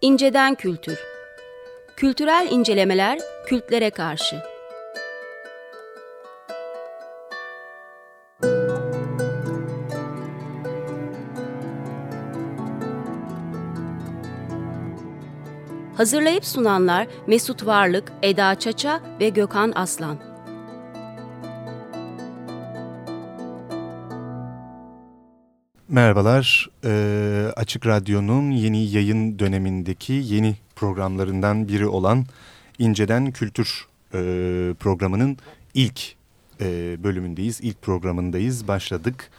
İnceden Kültür Kültürel incelemeler kültlere karşı Hazırlayıp sunanlar Mesut Varlık, Eda Çaça ve Gökhan Aslan. Merhabalar, ee, Açık Radyo'nun yeni yayın dönemindeki yeni programlarından biri olan İnceden Kültür e, programının ilk e, bölümündeyiz, ilk programındayız, başladık.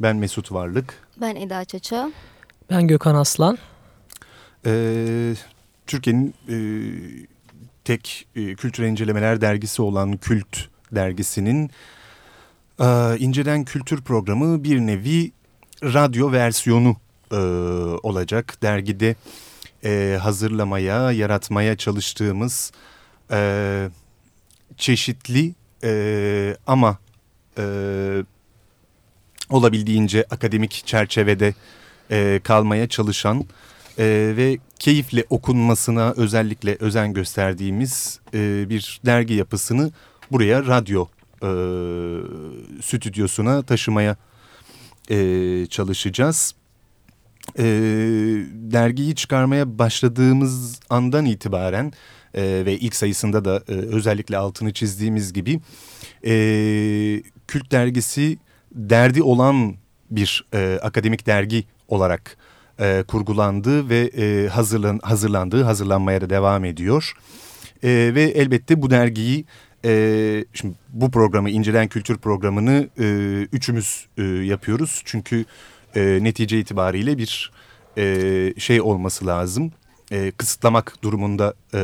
Ben Mesut Varlık. Ben Eda Çaça. Ben Gökhan Aslan. Ee, Türkiye'nin e, tek e, kültür incelemeler dergisi olan Kült dergisinin e, İnceden Kültür programı bir nevi radyo versiyonu e, olacak. Dergide e, hazırlamaya, yaratmaya çalıştığımız e, çeşitli e, ama e, olabildiğince akademik çerçevede e, kalmaya çalışan e, ve keyifle okunmasına özellikle özen gösterdiğimiz e, bir dergi yapısını buraya radyo e, stüdyosuna taşımaya e, çalışacağız. E, dergiyi çıkarmaya başladığımız andan itibaren e, ve ilk sayısında da e, özellikle altını çizdiğimiz gibi e, Kült dergisi derdi olan bir e, akademik dergi olarak e, kurgulandı ve e, hazırlan, hazırlandığı hazırlanmaya da devam ediyor. E, ve elbette bu dergiyi e, şimdi bu programı İncelen Kültür programını e, üçümüz e, yapıyoruz. Çünkü e, netice itibariyle bir e, şey olması lazım. E, kısıtlamak durumunda e,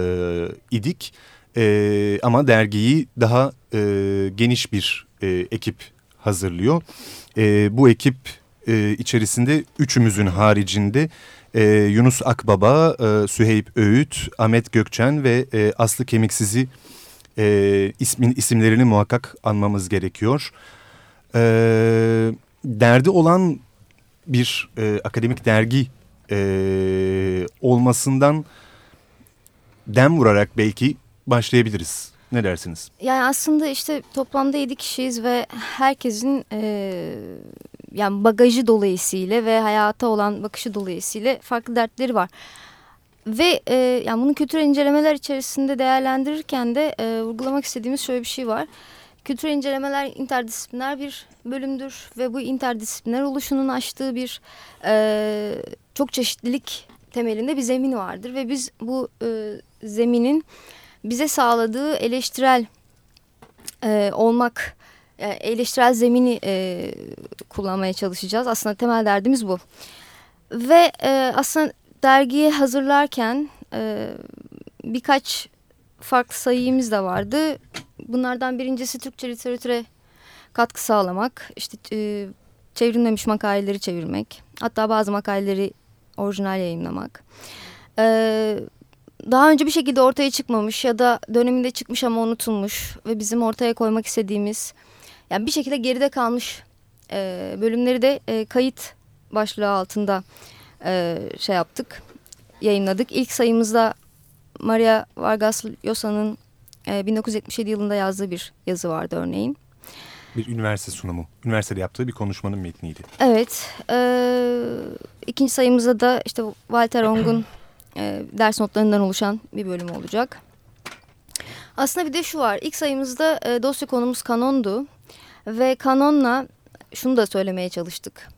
idik. E, ama dergiyi daha e, geniş bir e, ekip hazırlıyor. E, bu ekip e, içerisinde üçümüzün haricinde e, Yunus Akbaba, e, Süheyb Öğüt, Ahmet Gökçen ve e, Aslı Kemiksiz'i e, ismin isimlerini muhakkak anmamız gerekiyor. E, derdi olan bir e, akademik dergi e, olmasından dem vurarak belki başlayabiliriz. Ne dersiniz? Yani aslında işte toplamda yedi kişiyiz ve herkesin e, yani bagajı dolayısıyla ve hayata olan bakışı dolayısıyla farklı dertleri var. Ve e, yani bunu kültür incelemeler içerisinde değerlendirirken de e, vurgulamak istediğimiz şöyle bir şey var. Kültür incelemeler interdisipliner bir bölümdür ve bu interdisipliner oluşunun açtığı bir e, çok çeşitlilik temelinde bir zemin vardır. Ve biz bu e, zeminin bize sağladığı eleştirel e, olmak, yani eleştirel zemini e, kullanmaya çalışacağız. Aslında temel derdimiz bu. Ve e, aslında dergiyi hazırlarken e, birkaç farklı sayımız da vardı. Bunlardan birincisi Türkçe literatüre katkı sağlamak, işte e, çevrilmemiş makaleleri çevirmek, hatta bazı makaleleri orijinal yayınlamak. E, daha önce bir şekilde ortaya çıkmamış ya da döneminde çıkmış ama unutulmuş ve bizim ortaya koymak istediğimiz, yani bir şekilde geride kalmış e, bölümleri de e, kayıt başlığı altında e, şey yaptık, yayınladık. İlk sayımızda Maria Vargas Llosa'nın e, 1977 yılında yazdığı bir yazı vardı örneğin. Bir üniversite sunumu, üniversitede yaptığı bir konuşmanın metniydi. Evet, e, ikinci sayımızda da işte Walter Ong'un e, ders notlarından oluşan bir bölüm olacak. Aslında bir de şu var, ilk sayımızda e, dosya konumuz kanondu ve kanonla şunu da söylemeye çalıştık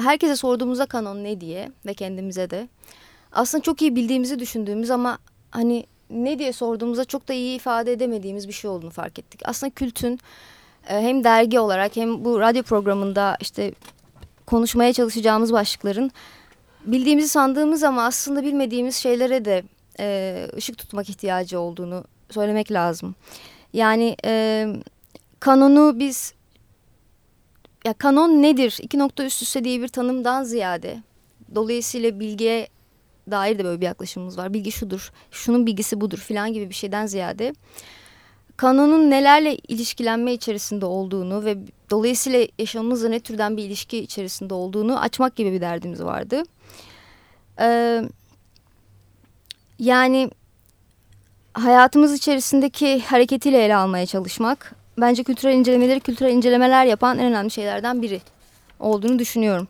herkese sorduğumuzda kanon ne diye ve kendimize de aslında çok iyi bildiğimizi düşündüğümüz ama hani ne diye sorduğumuzda çok da iyi ifade edemediğimiz bir şey olduğunu fark ettik. Aslında kültün e, hem dergi olarak hem bu radyo programında işte konuşmaya çalışacağımız başlıkların bildiğimizi sandığımız ama aslında bilmediğimiz şeylere de e, ışık tutmak ihtiyacı olduğunu söylemek lazım. Yani e, kanonu biz ya kanon nedir? İki nokta üst üste diye bir tanımdan ziyade dolayısıyla bilgiye dair de böyle bir yaklaşımımız var. Bilgi şudur, şunun bilgisi budur filan gibi bir şeyden ziyade kanonun nelerle ilişkilenme içerisinde olduğunu ve dolayısıyla yaşamımızla ne türden bir ilişki içerisinde olduğunu açmak gibi bir derdimiz vardı. Ee, Yani hayatımız içerisindeki hareketiyle ele almaya çalışmak bence kültürel incelemeleri kültürel incelemeler yapan en önemli şeylerden biri olduğunu düşünüyorum.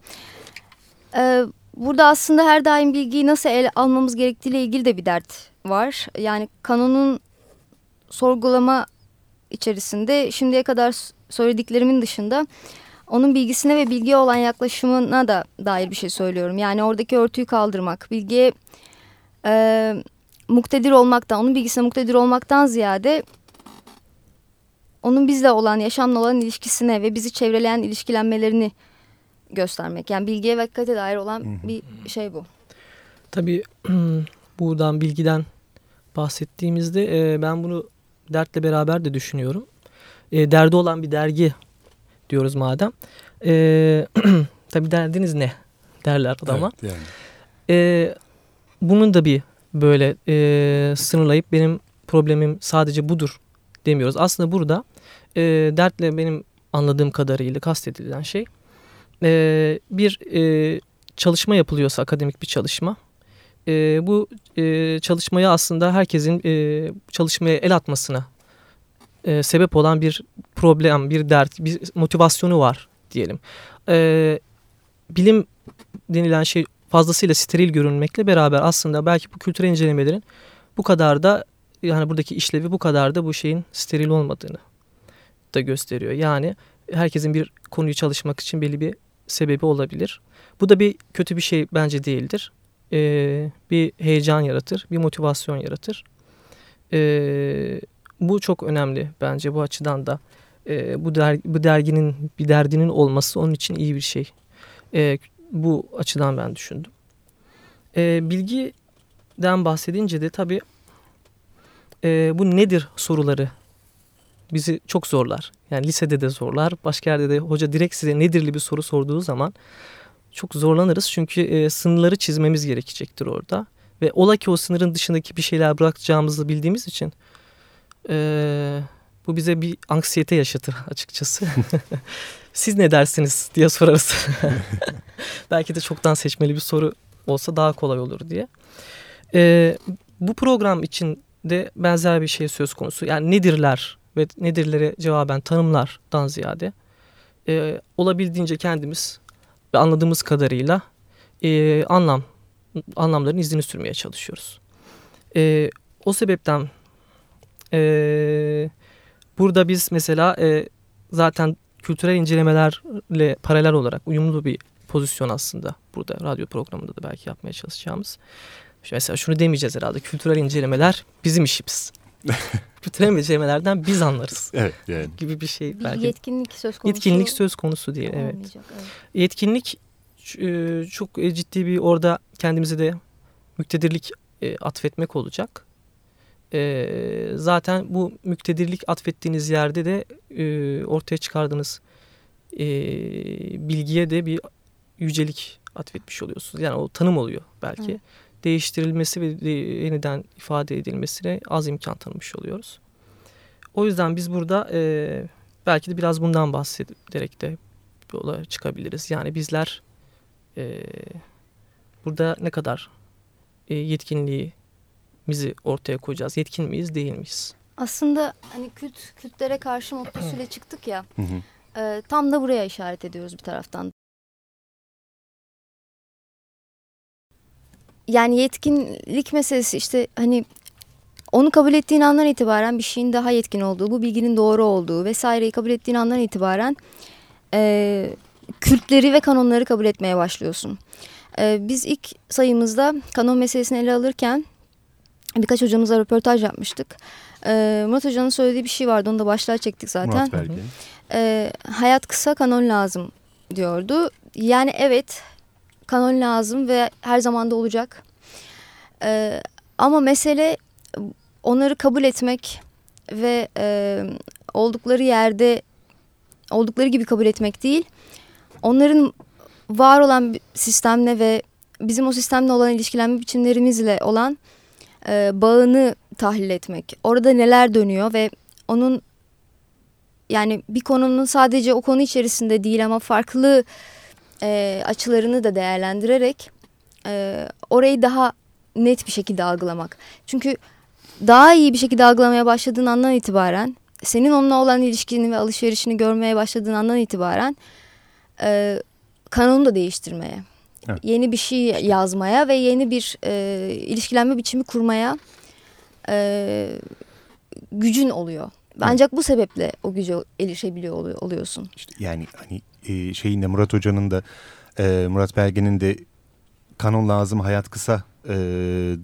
Ee, burada aslında her daim bilgiyi nasıl ele almamız gerektiğiyle ilgili de bir dert var. Yani kanonun sorgulama içerisinde şimdiye kadar söylediklerimin dışında onun bilgisine ve bilgiye olan yaklaşımına da dair bir şey söylüyorum. Yani oradaki örtüyü kaldırmak, bilgiye e, muktedir olmaktan, onun bilgisine muktedir olmaktan ziyade onun bizle olan, yaşamla olan ilişkisine ve bizi çevreleyen ilişkilenmelerini göstermek. Yani bilgiye ve hakikate dair olan bir şey bu. Tabii buradan bilgiden bahsettiğimizde e, ben bunu dertle beraber de düşünüyorum. E, derdi olan bir dergi diyoruz madem. E, tabii derdiniz ne derler adama. Evet, yani. E, bunun da bir böyle e, sınırlayıp benim problemim sadece budur demiyoruz. Aslında burada e, dertle benim anladığım kadarıyla kastedilen şey e, bir e, çalışma yapılıyorsa akademik bir çalışma e, bu e, çalışmaya aslında herkesin e, çalışmaya el atmasına e, sebep olan bir problem, bir dert, bir motivasyonu var diyelim. E, bilim denilen şey fazlasıyla steril görünmekle beraber aslında belki bu kültürel incelemelerin bu kadar da yani buradaki işlevi bu kadar da bu şeyin steril olmadığını da gösteriyor. Yani herkesin bir konuyu çalışmak için belli bir sebebi olabilir. Bu da bir kötü bir şey bence değildir. Ee, bir heyecan yaratır, bir motivasyon yaratır. Ee, bu çok önemli bence bu açıdan da. Ee, bu, der, bu derginin bir derdinin olması onun için iyi bir şey. Ee, bu açıdan ben düşündüm. Ee, bilgiden bahsedince de tabii e, bu nedir soruları bizi çok zorlar. Yani lisede de zorlar. Başka yerde de hoca direkt size nedirli bir soru sorduğu zaman çok zorlanırız. Çünkü e, sınırları çizmemiz gerekecektir orada. Ve ola ki o sınırın dışındaki bir şeyler bırakacağımızı bildiğimiz için e, bu bize bir anksiyete yaşatır açıkçası. Siz ne dersiniz diye sorarız. Belki de çoktan seçmeli bir soru olsa daha kolay olur diye. E, bu program için de benzer bir şey söz konusu. Yani nedirler ve nedirlere cevaben tanımlardan ziyade e, olabildiğince kendimiz ve anladığımız kadarıyla e, anlam anlamların izini sürmeye çalışıyoruz. E, o sebepten e, burada biz mesela e, zaten kültürel incelemelerle paralel olarak uyumlu bir pozisyon aslında burada radyo programında da belki yapmaya çalışacağımız. Mesela şunu demeyeceğiz herhalde kültürel incelemeler bizim işimiz. Kültürel incelemelerden biz anlarız. Evet yani. Gibi bir şey Bir belki. yetkinlik söz konusu. Yetkinlik söz konusu değil evet. olmayacak, evet. Yetkinlik e, çok e, ciddi bir orada kendimize de müktedirlik e, atfetmek olacak. Zaten bu müktedirlik atfettiğiniz yerde de ortaya çıkardığınız bilgiye de bir yücelik atfetmiş oluyorsunuz. Yani o tanım oluyor belki. Evet. Değiştirilmesi ve de, yeniden ifade edilmesine az imkan tanımış oluyoruz. O yüzden biz burada e, belki de biraz bundan bahsederek de yola çıkabiliriz. Yani bizler e, burada ne kadar e, yetkinliğimizi ortaya koyacağız? Yetkin miyiz, değil miyiz? Aslında hani kült, kültlere karşı mottosuyla çıktık ya. Hı hı. e, tam da buraya işaret ediyoruz bir taraftan. Yani yetkinlik meselesi işte hani onu kabul ettiğin andan itibaren bir şeyin daha yetkin olduğu, bu bilginin doğru olduğu vesaireyi kabul ettiğin andan itibaren e, kültleri ve kanonları kabul etmeye başlıyorsun. E, biz ilk sayımızda kanon meselesini ele alırken birkaç hocamızla röportaj yapmıştık. E, Murat Hoca'nın söylediği bir şey vardı onu da başlığa çektik zaten. Murat Belge. E, hayat kısa kanon lazım diyordu. Yani evet kanon lazım ve her zaman da olacak. E, ama mesele onları kabul etmek ve e, oldukları yerde oldukları gibi kabul etmek değil. Onların var olan sistemle ve bizim o sistemle olan ilişkilenme biçimlerimizle olan e, bağını tahlil etmek. Orada neler dönüyor ve onun yani bir konunun sadece o konu içerisinde değil ama farklı e, açılarını da değerlendirerek e, orayı daha net bir şekilde algılamak. Çünkü daha iyi bir şekilde algılamaya başladığın andan itibaren senin onunla olan ilişkini ve alışverişini görmeye başladığın andan itibaren e, kanonu da değiştirmeye, Evet. yeni bir şey yazmaya ve yeni bir e, ilişkilenme biçimi kurmaya e, gücün oluyor. Ancak bu sebeple o güce erişebiliyor oluyor, oluyorsun. İşte yani hani e, şeyin Murat Hoca'nın da e, Murat Belge'nin de kanon lazım hayat kısa e,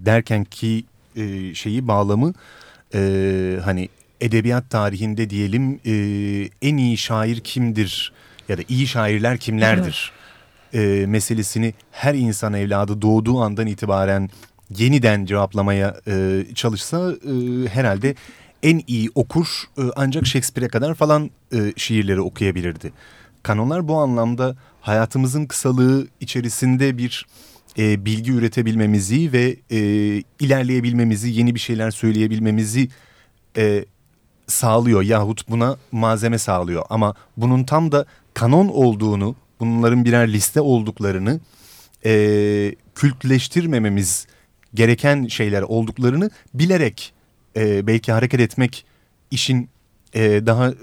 derken ki e, şeyi bağlamı e, hani edebiyat tarihinde diyelim e, en iyi şair kimdir ya da iyi şairler kimlerdir e, meselesini her insan evladı doğduğu andan itibaren yeniden cevaplamaya e, çalışsa e, herhalde en iyi okur e, ancak Shakespeare'e kadar falan e, şiirleri okuyabilirdi. Kanonlar bu anlamda hayatımızın kısalığı içerisinde bir e, bilgi üretebilmemizi ve e, ilerleyebilmemizi, yeni bir şeyler söyleyebilmemizi e, sağlıyor yahut buna malzeme sağlıyor. Ama bunun tam da kanon olduğunu, bunların birer liste olduklarını, e, kültleştirmememiz gereken şeyler olduklarını bilerek e, belki hareket etmek işin e, daha e,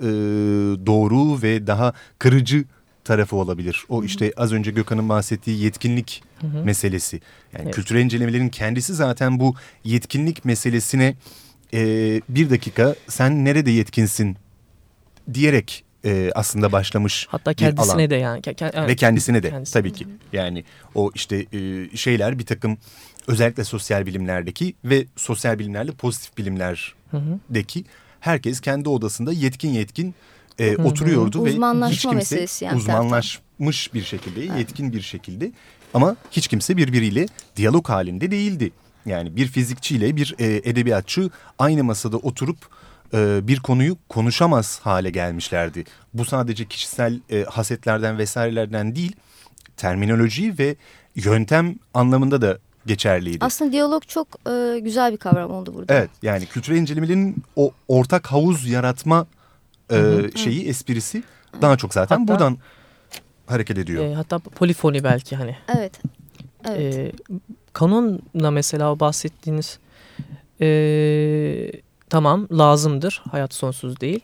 doğru ve daha kırıcı tarafı olabilir. O işte az önce Gökhan'ın bahsettiği yetkinlik Hı hı. meselesi. Yani Evet. kültürel incelemelerin kendisi zaten bu yetkinlik meselesine e, bir dakika sen nerede yetkinsin diyerek e, aslında başlamış Hatta kendisine alan. de yani. Ke-. Ve kendisine de Kendisine. tabii ki. Yani o işte e, şeyler bir takım özellikle sosyal bilimlerdeki ve sosyal bilimlerle pozitif bilimlerdeki Hı hı. Herkes kendi odasında yetkin yetkin e, Hı hı. oturuyordu ve hiç kimse yani uzmanlaşmış bir şekilde yetkin bir şekilde ama hiç kimse birbiriyle diyalog halinde değildi. Yani bir fizikçiyle bir e, edebiyatçı aynı masada oturup e, bir konuyu konuşamaz hale gelmişlerdi. Bu sadece kişisel e, hasetlerden vesairelerden değil terminoloji ve yöntem anlamında da geçerliydi. Aslında diyalog çok e, güzel bir kavram oldu burada. Evet yani kültürel incelemelerin o ortak havuz yaratma e, Hı şeyi esprisi daha çok zaten Hatta- buradan hareket ediyor. E, hatta polifoni belki hani. Evet. Evet. E, kanonla mesela bahsettiğiniz e, tamam lazımdır. Hayat sonsuz değil.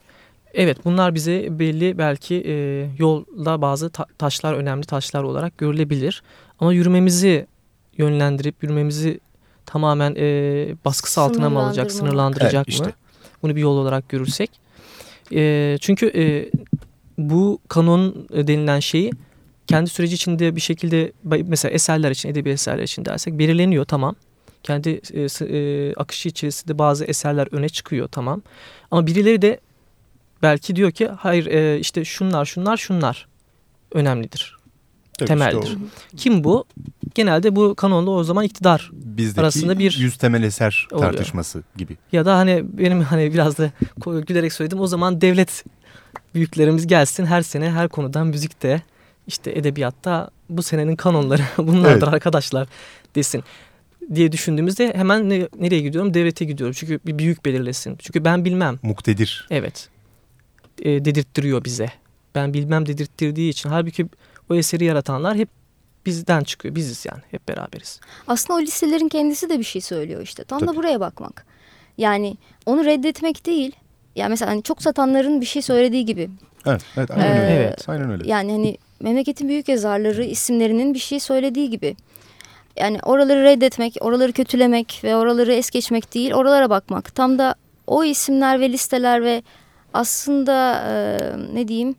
Evet bunlar bize belli belki e, yolda bazı ta- taşlar önemli taşlar olarak görülebilir. Ama yürümemizi yönlendirip yürümemizi tamamen e, baskısı altına mı alacak, sınırlandıracak Evet, işte. mı? Bunu bir yol olarak görürsek. E, çünkü e, bu kanon denilen şeyi kendi süreci içinde bir şekilde mesela eserler için, edebi eserler için dersek belirleniyor tamam. Kendi e, e, akışı içerisinde bazı eserler öne çıkıyor tamam. Ama birileri de belki diyor ki hayır e, işte şunlar şunlar şunlar önemlidir. Tabii temeldir. işte Kim bu? Genelde bu kanonda o zaman iktidar bizdeki arasında bir- yüz temel eser Oluyor. tartışması gibi. ya da hani benim hani biraz da gülerek söyledim o zaman devlet büyüklerimiz gelsin her sene her konudan müzikte işte edebiyatta bu senenin kanonları bunlardır Evet. arkadaşlar desin diye düşündüğümüzde hemen ne- nereye gidiyorum? Devlete gidiyorum. Çünkü bir büyük belirlesin. Çünkü ben bilmem. Muktedir. Evet. E, dedirttiriyor bize. Ben bilmem dedirttirdiği için. Halbuki o eseri yaratanlar hep bizden çıkıyor. Biziz yani. Hep beraberiz. Aslında o listelerin kendisi de bir şey söylüyor işte. Tam Tabii. da buraya bakmak. Yani onu reddetmek değil. Yani mesela hani çok satanların bir şey söylediği gibi. Evet, evet aynen Ee, öyle. Evet. Aynen öyle. Yani hani memleketin büyük yazarları isimlerinin bir şey söylediği gibi. Yani oraları reddetmek, oraları kötülemek ve oraları es geçmek değil, oralara bakmak. Tam da o isimler ve listeler ve aslında e, ne diyeyim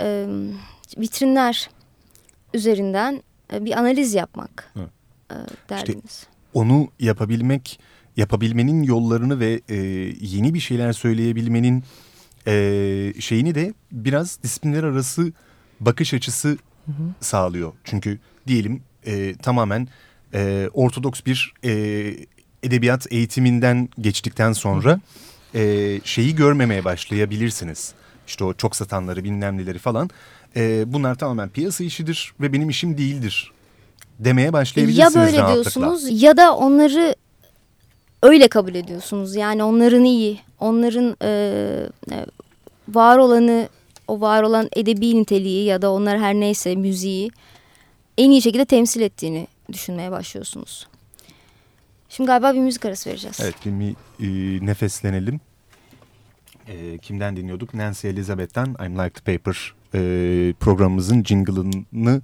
e, vitrinler üzerinden bir analiz yapmak Evet. derdiniz. Onu yapabilmek, yapabilmenin yollarını ve e, yeni bir şeyler söyleyebilmenin e, şeyini de biraz disiplinler arası bakış açısı sağlıyor. Çünkü diyelim e, tamamen e, ortodoks bir e, edebiyat eğitiminden geçtikten sonra e, şeyi görmemeye başlayabilirsiniz. İşte o çok satanları bilmem neleri falan. E, bunlar tamamen piyasa işidir ve benim işim değildir demeye Ya başlayabilirsiniz böyle rahatlıkla. diyorsunuz ya da onları öyle kabul ediyorsunuz. Yani onların iyi, onların e, e, var olanı, o var olan edebi niteliği ya da onlar her neyse müziği en iyi şekilde temsil ettiğini düşünmeye başlıyorsunuz. Şimdi galiba bir müzik arası vereceğiz. Evet bir e, nefeslenelim. E, kimden dinliyorduk? Nancy Elizabeth'ten I'm Like the Paper e, programımızın jingle'ını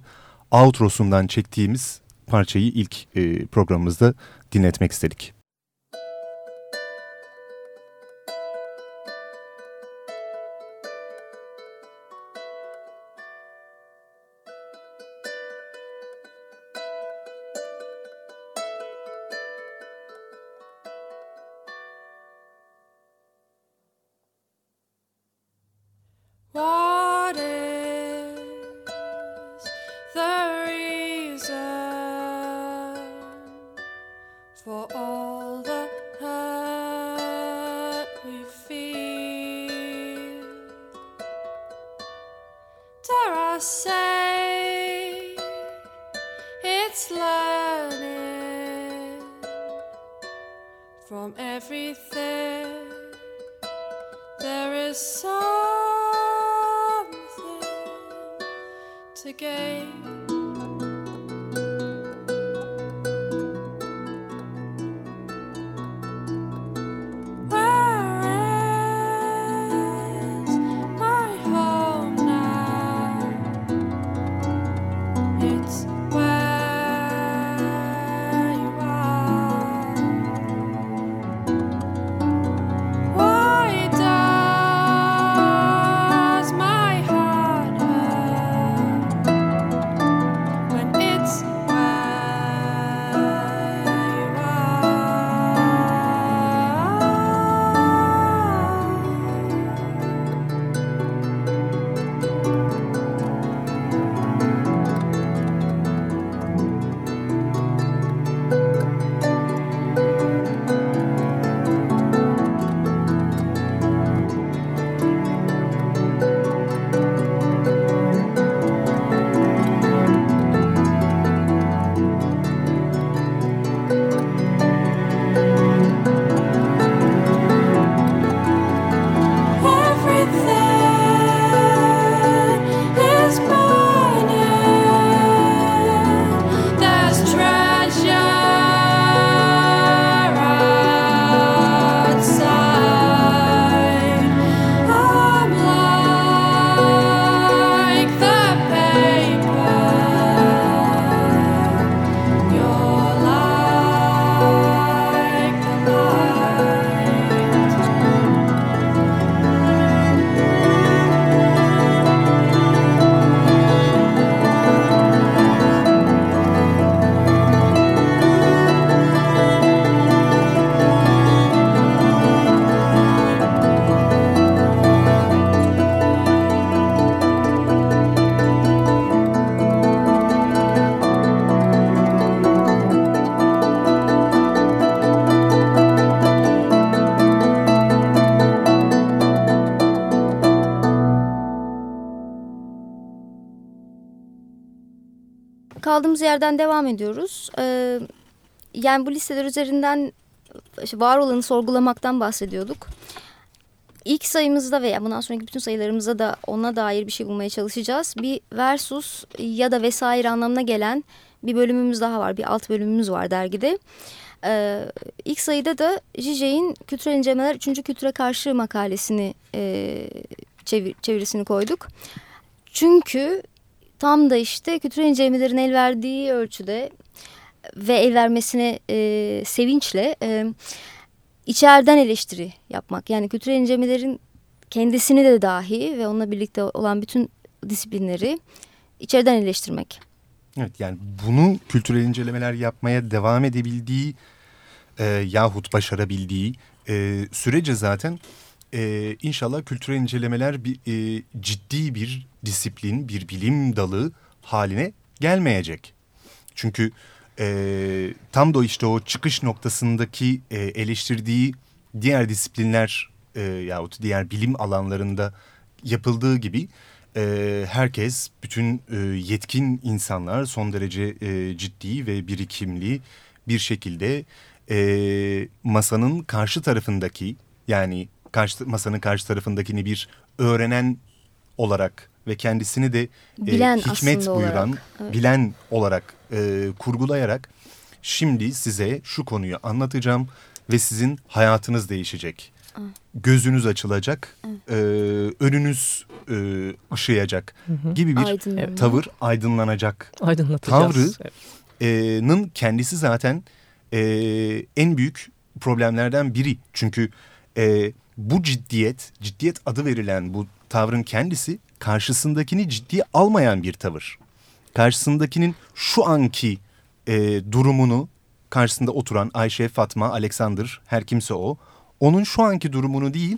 outrosundan çektiğimiz parçayı ilk e, programımızda dinletmek istedik. say it's learning from everything. There is something to gain. Kaldığımız yerden devam ediyoruz. Ee, yani bu listeler üzerinden var olanı sorgulamaktan bahsediyorduk. İlk sayımızda veya bundan sonraki bütün sayılarımızda da ona dair bir şey bulmaya çalışacağız. Bir versus ya da vesaire anlamına gelen bir bölümümüz daha var. Bir alt bölümümüz var dergide. Ee, ilk sayıda da Jijek'in Kültürel İncelemeler 3. Kültüre Karşı makalesini e, çevir, çevirisini koyduk. Çünkü tam da işte kültürel incelemelerin el verdiği ölçüde ve el vermesine e, sevinçle e, içeriden eleştiri yapmak. Yani kültürel incelemelerin kendisini de dahi ve onunla birlikte olan bütün disiplinleri içeriden eleştirmek. Evet yani bunu kültürel incelemeler yapmaya devam edebildiği e, yahut başarabildiği e, sürece zaten e, inşallah kültürel incelemeler bir, e, ciddi bir disiplin, bir bilim dalı haline gelmeyecek. Çünkü e, tam da işte o çıkış noktasındaki e, eleştirdiği diğer disiplinler e, yahut diğer bilim alanlarında yapıldığı gibi e, herkes, bütün e, yetkin insanlar son derece e, ciddi ve birikimli bir şekilde e, masanın karşı tarafındaki yani karşı, masanın karşı tarafındakini bir öğrenen olarak ve kendisini de bilen e, hikmet buyuran, olarak, evet. bilen olarak e, kurgulayarak şimdi size şu konuyu anlatacağım ve sizin hayatınız değişecek. Gözünüz açılacak, e, önünüz e, ışıyacak gibi bir Aydınlanma. tavır aydınlanacak Aydınlatacağız. Tavrı- Evet. e, kendisi zaten e, en büyük problemlerden biri. Çünkü e, bu ciddiyet, ciddiyet adı verilen bu tavrın kendisi karşısındakini ciddiye almayan bir tavır. Karşısındakinin şu anki e, durumunu karşısında oturan Ayşe, Fatma, Alexander her kimse o. Onun şu anki durumunu değil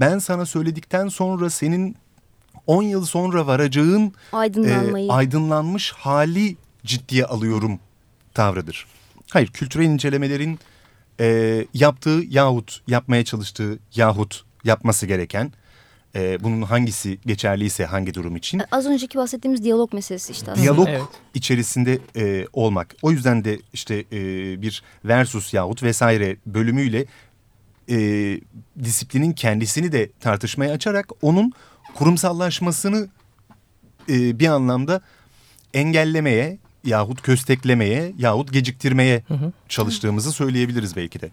ben sana söyledikten sonra senin 10 yıl sonra varacağın e, aydınlanmış hali ciddiye alıyorum tavrıdır. Hayır kültürel incelemelerin e, yaptığı yahut yapmaya çalıştığı yahut yapması gereken e, bunun hangisi geçerliyse hangi durum için Az önceki bahsettiğimiz diyalog meselesi işte aslında. diyalog Evet. içerisinde e, olmak. O yüzden de işte e, bir versus yahut vesaire bölümüyle e, disiplinin kendisini de tartışmaya açarak onun kurumsallaşmasını e, bir anlamda engellemeye yahut kösteklemeye yahut geciktirmeye Hı hı. çalıştığımızı söyleyebiliriz belki de.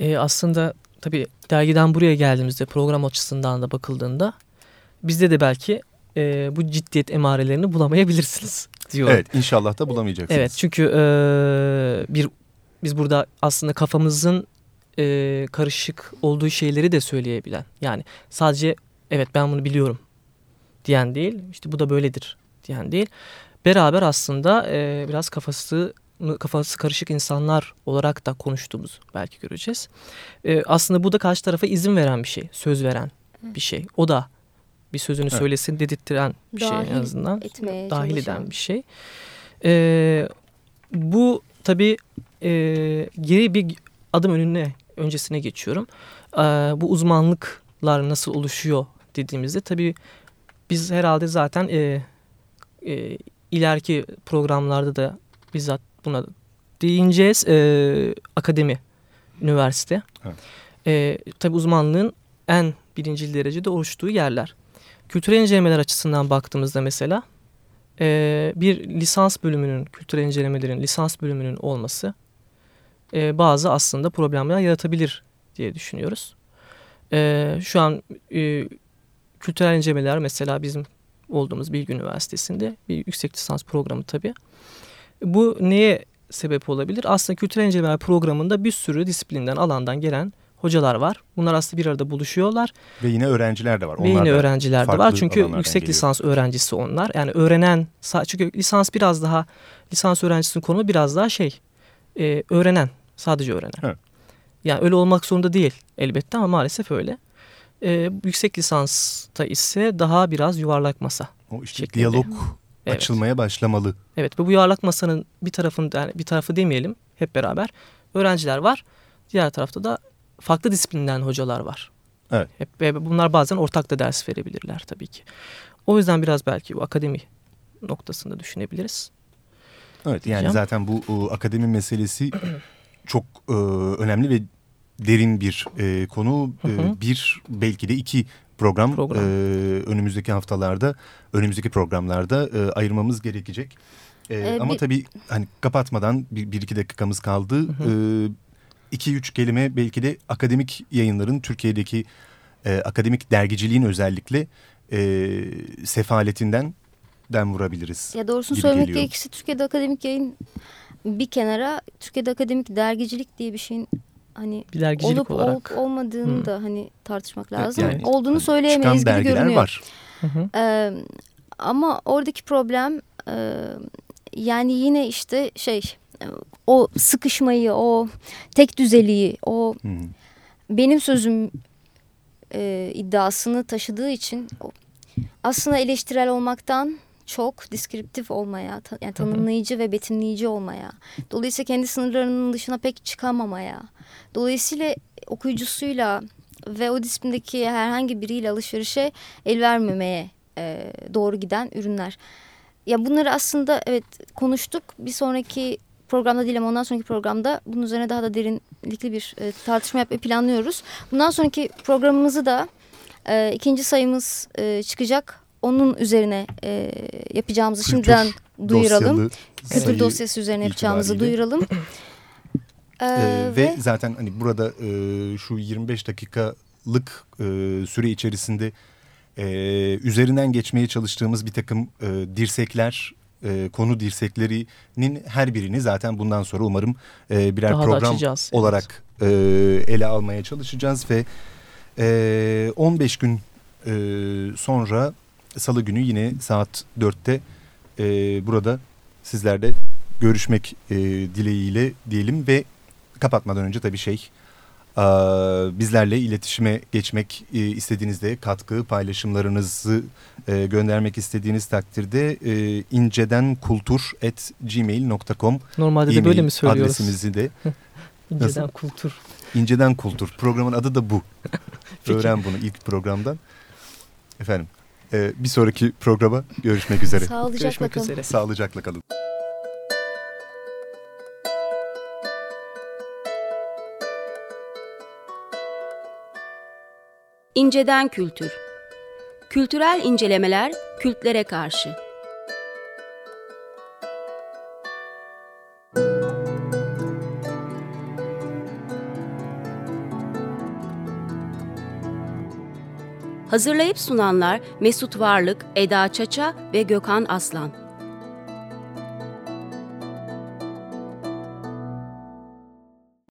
E, aslında tabii dergiden buraya geldiğimizde program açısından da bakıldığında bizde de belki e, bu ciddiyet emarelerini bulamayabilirsiniz diyorum. Evet inşallah da bulamayacaksınız. Evet çünkü e, bir biz burada aslında kafamızın e, karışık olduğu şeyleri de söyleyebilen yani sadece evet ben bunu biliyorum diyen değil işte bu da böyledir diyen değil beraber aslında e, biraz kafası kafası karışık insanlar olarak da konuştuğumuz belki göreceğiz. E, aslında bu da karşı tarafa izin veren bir şey, söz veren bir şey. O da bir sözünü Evet. söylesin dedirttiren bir şey en Dahil azından. etmeye Dahil çalışan. eden bir şey. E, bu tabii e, geri bir adım önüne öncesine geçiyorum. E, bu uzmanlıklar nasıl oluşuyor dediğimizde tabii biz herhalde zaten e, e, ileriki programlarda da bizzat buna değineceğiz. E, akademi, üniversite. Evet. E, tabii uzmanlığın en birinci derecede oluştuğu yerler. Kültürel incelemeler açısından baktığımızda mesela e, bir lisans bölümünün, kültürel incelemelerin lisans bölümünün olması e, bazı aslında problemler yaratabilir diye düşünüyoruz. E, şu an e, kültürel incelemeler mesela bizim olduğumuz Bilgi Üniversitesi'nde bir yüksek lisans programı tabii. Bu neye sebep olabilir? Aslında kültürel incelemeler programında bir sürü disiplinden, alandan gelen hocalar var. Bunlar aslında bir arada buluşuyorlar. Ve yine öğrenciler de var. Ve yine öğrenciler de var. Çünkü yüksek geliyor. lisans öğrencisi onlar. Yani öğrenen, çünkü lisans biraz daha, lisans öğrencisinin konumu biraz daha şey, e, öğrenen, sadece öğrenen. Evet. Yani öyle olmak zorunda değil elbette ama maalesef öyle. E, yüksek lisansta ise daha biraz yuvarlak masa. O işte şeklinde. diyalog Evet. açılmaya başlamalı. Evet ve bu yuvarlak masanın bir tarafında yani bir tarafı demeyelim hep beraber öğrenciler var. Diğer tarafta da farklı disiplinden hocalar var. Evet. Hep bunlar bazen ortak da ders verebilirler tabii ki. O yüzden biraz belki bu akademi noktasında düşünebiliriz. Evet yani Diyeceğim. zaten bu e, akademi meselesi çok e, önemli ve derin bir e, konu. E, Hı hı. bir belki de iki program, Program. e, önümüzdeki haftalarda, önümüzdeki programlarda e, ayırmamız gerekecek. E, Ee, ama bir- tabii hani kapatmadan bir, bir iki dakikamız kaldı. Hı E, iki üç kelime belki de akademik yayınların Türkiye'deki e, akademik dergiciliğin özellikle e, sefaletinden den vurabiliriz. Ya doğrusunu söylemek geliyor. gerekirse Türkiye'de akademik yayın bir kenara Türkiye'de akademik dergicilik diye bir şeyin hani Bir dergicilik olup olarak. olup olmadığını Hı. da hani tartışmak lazım. yani Olduğunu hani söyleyemeyiz Çıkan gibi görünüyor. var. Hı hı. Ee, ama oradaki problem e, yani yine işte şey o sıkışmayı, o tek düzeliği, o hı. benim sözüm e, iddiasını taşıdığı için aslında eleştirel olmaktan çok deskriptif olmaya, ta- yani tanımlayıcı ve betimleyici olmaya, dolayısıyla kendi sınırlarının dışına pek çıkamamaya, dolayısıyla okuyucusuyla ve o disiplindeki herhangi biriyle alışverişe el vermemeye e, doğru giden ürünler. Ya bunları aslında evet konuştuk. Bir sonraki programda değil ama ondan sonraki programda bunun üzerine daha da derinlikli bir e, tartışma yapmayı planlıyoruz. Bundan sonraki programımızı da e, ikinci sayımız e, çıkacak. Onun üzerine e, yapacağımızı Kültür şimdiden duyuralım. Kültür dosyası üzerine yapacağımızı itibariyle. duyuralım. Ee, Ee, ve zaten hani burada e, şu 25 dakikalık e, süre içerisinde e, üzerinden geçmeye çalıştığımız bir takım e, dirsekler, e, konu dirseklerinin her birini zaten bundan sonra umarım e, birer Daha da program açacağız, evet. olarak e, ele almaya çalışacağız ve e, 15 gün e, sonra Salı günü yine saat 4'te e, burada sizlerle görüşmek e, dileğiyle diyelim ve kapatmadan önce tabii şey e, bizlerle iletişime geçmek e, istediğinizde katkı paylaşımlarınızı e, göndermek istediğiniz takdirde e, incedenkultur@gmail.com Normalde de böyle mi söylüyoruz? adresimizi de İnceden Nasıl? kultur. İnceden Kultur. Programın adı da bu. Öğren bunu ilk programdan. Efendim e, bir sonraki programa görüşmek üzere. Sağlıcakla Görüşmek kalın. üzere. Sağlıcakla kalın. İnceden Kültür Kültürel incelemeler kültlere karşı. Hazırlayıp sunanlar Mesut Varlık, Eda Çaça ve Gökhan Aslan.